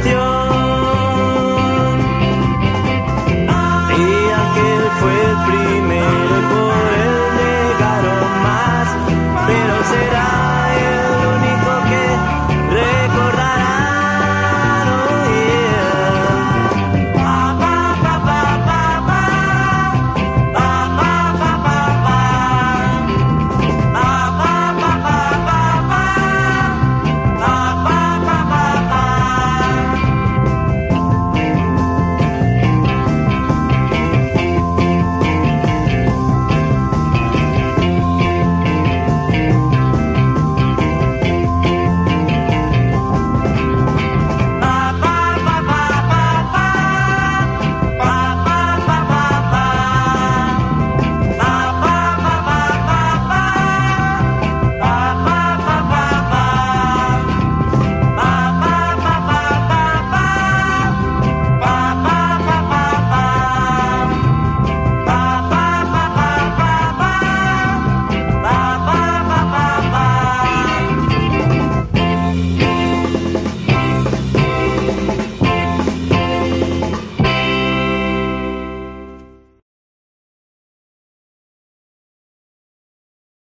canción.